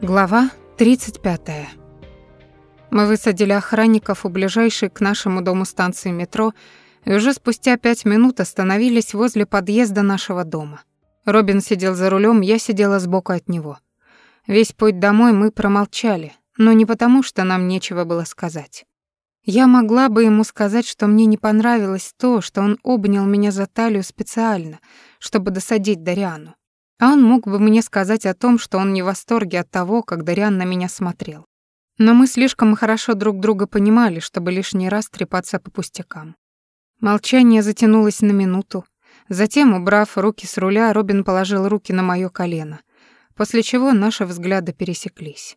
Глава 35. Мы высадили охранников у ближайшей к нашему дому станции метро и уже спустя пять минут остановились возле подъезда нашего дома. Робин сидел за рулем, я сидела сбоку от него. Весь путь домой мы промолчали, но не потому, что нам нечего было сказать. Я могла бы ему сказать, что мне не понравилось то, что он обнял меня за талию специально, чтобы досадить Дариану. А он мог бы мне сказать о том, что он не в восторге от того, как Дариан на меня смотрел. Но мы слишком хорошо друг друга понимали, чтобы лишний раз трепаться по пустякам. Молчание затянулось на минуту. Затем, убрав руки с руля, Робин положил руки на моё колено, после чего наши взгляды пересеклись.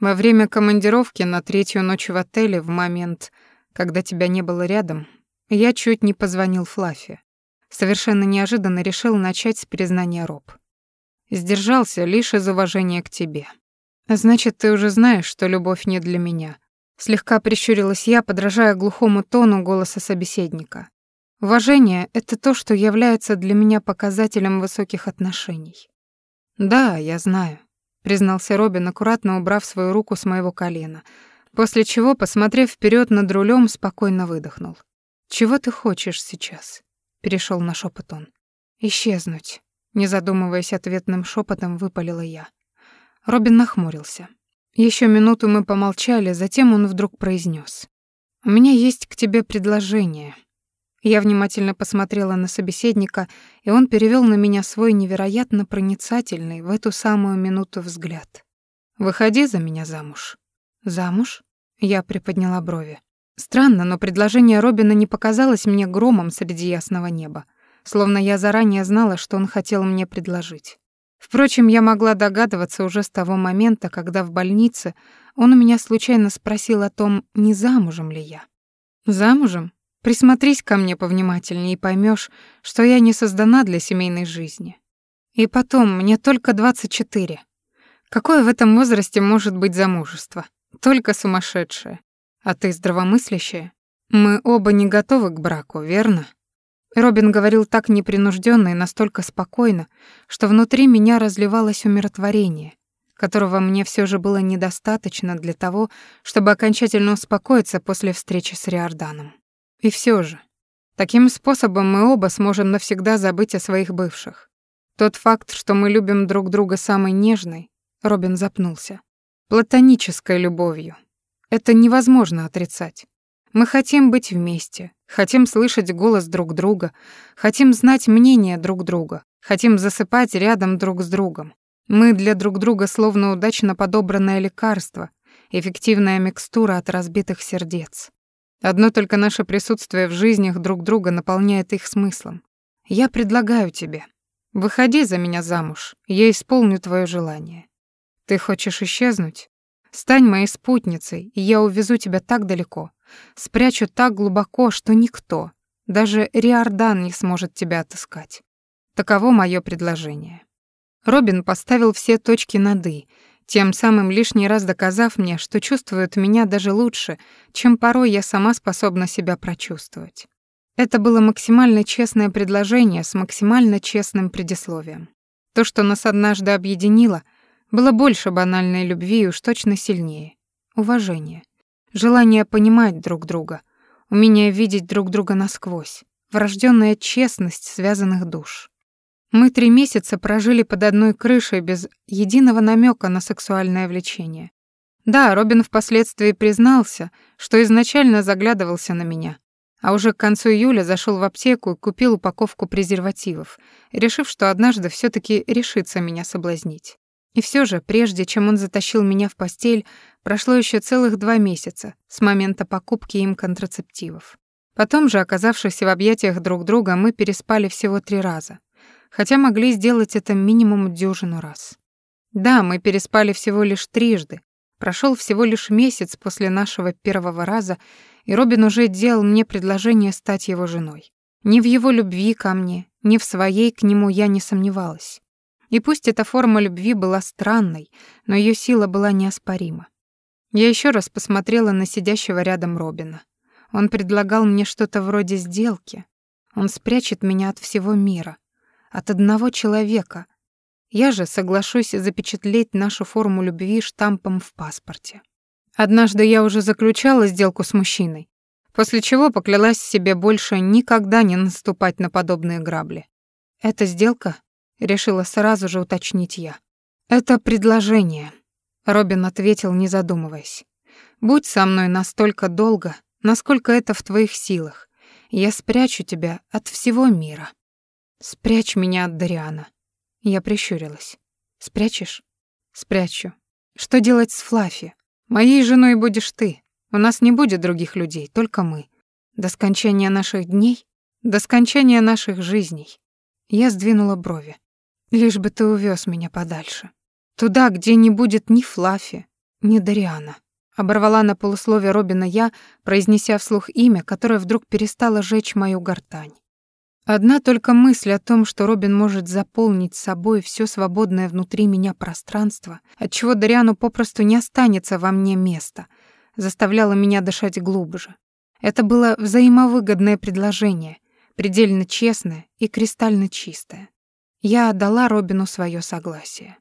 Во время командировки на третью ночь в отеле, в момент, когда тебя не было рядом, я чуть не позвонил Флаффи. Совершенно неожиданно решил начать с признания Роб. Сдержался лишь из уважения к тебе. Значит, ты уже знаешь, что любовь не для меня. Слегка прищурилась я, подражая глухому тону голоса собеседника. Уважение — это то, что является для меня показателем высоких отношений. Да, я знаю, признался Робин, аккуратно убрав свою руку с моего колена, после чего, посмотрев вперед над рулем, спокойно выдохнул. Чего ты хочешь сейчас? перешел на шепот он. Исчезнуть. Не задумываясь ответным шепотом, выпалила я. Робин нахмурился. Еще минуту мы помолчали, затем он вдруг произнес: "У меня есть к тебе предложение". Я внимательно посмотрела на собеседника, и он перевел на меня свой невероятно проницательный в эту самую минуту взгляд. «Выходи за меня замуж». «Замуж?» Я приподняла брови. Странно, но предложение Робина не показалось мне громом среди ясного неба словно я заранее знала, что он хотел мне предложить. Впрочем, я могла догадываться уже с того момента, когда в больнице он у меня случайно спросил о том, не замужем ли я. Замужем? Присмотрись ко мне повнимательнее и поймешь, что я не создана для семейной жизни. И потом, мне только 24. Какое в этом возрасте может быть замужество? Только сумасшедшее. А ты здравомыслящая? Мы оба не готовы к браку, верно? Робин говорил так непринужденно и настолько спокойно, что внутри меня разливалось умиротворение, которого мне все же было недостаточно для того, чтобы окончательно успокоиться после встречи с Риорданом. И все же, таким способом мы оба сможем навсегда забыть о своих бывших. Тот факт, что мы любим друг друга самой нежной, Робин запнулся, платонической любовью. Это невозможно отрицать. Мы хотим быть вместе, хотим слышать голос друг друга, хотим знать мнение друг друга, хотим засыпать рядом друг с другом. Мы для друг друга словно удачно подобранное лекарство, эффективная микстура от разбитых сердец. Одно только наше присутствие в жизнях друг друга наполняет их смыслом. Я предлагаю тебе, выходи за меня замуж, я исполню твое желание. Ты хочешь исчезнуть? Стань моей спутницей, и я увезу тебя так далеко, спрячу так глубоко, что никто, даже Риордан не сможет тебя отыскать. Таково мое предложение. Робин поставил все точки над «и», тем самым лишний раз доказав мне, что чувствует меня даже лучше, чем порой я сама способна себя прочувствовать. Это было максимально честное предложение с максимально честным предисловием. То, что нас однажды объединило — было больше банальной любви и уж точно сильнее. Уважение. Желание понимать друг друга. Умение видеть друг друга насквозь. Врожденная честность связанных душ. Мы три месяца прожили под одной крышей без единого намека на сексуальное влечение. Да, Робин впоследствии признался, что изначально заглядывался на меня, а уже к концу июля зашел в аптеку и купил упаковку презервативов, решив, что однажды все таки решится меня соблазнить. И все же, прежде чем он затащил меня в постель, прошло еще целых два месяца с момента покупки им контрацептивов. Потом же, оказавшись в объятиях друг друга, мы переспали всего три раза, хотя могли сделать это минимум дюжину раз. Да, мы переспали всего лишь трижды. Прошел всего лишь месяц после нашего первого раза, и Робин уже делал мне предложение стать его женой. Ни в его любви ко мне, ни в своей к нему я не сомневалась. И пусть эта форма любви была странной, но ее сила была неоспорима. Я еще раз посмотрела на сидящего рядом Робина. Он предлагал мне что-то вроде сделки. Он спрячет меня от всего мира, от одного человека. Я же соглашусь запечатлеть нашу форму любви штампом в паспорте. Однажды я уже заключала сделку с мужчиной, после чего поклялась себе больше никогда не наступать на подобные грабли. «Эта сделка?» — решила сразу же уточнить я. «Это предложение», — Робин ответил, не задумываясь. «Будь со мной настолько долго, насколько это в твоих силах. Я спрячу тебя от всего мира. Спрячь меня от Дариана. Я прищурилась. Спрячешь? Спрячу. Что делать с Флаффи? Моей женой будешь ты. У нас не будет других людей, только мы. До скончания наших дней, до скончания наших жизней. Я сдвинула брови. Лишь бы ты увез меня подальше. Туда, где не будет ни Флаффи, ни Дариана. Оборвала на полусловие Робина я, произнеся вслух имя, которое вдруг перестало жечь мою гортань. Одна только мысль о том, что Робин может заполнить собой все свободное внутри меня пространство, отчего Дариану попросту не останется во мне места, заставляла меня дышать глубже. Это было взаимовыгодное предложение, предельно честное и кристально чистое. Я отдала Робину свое согласие.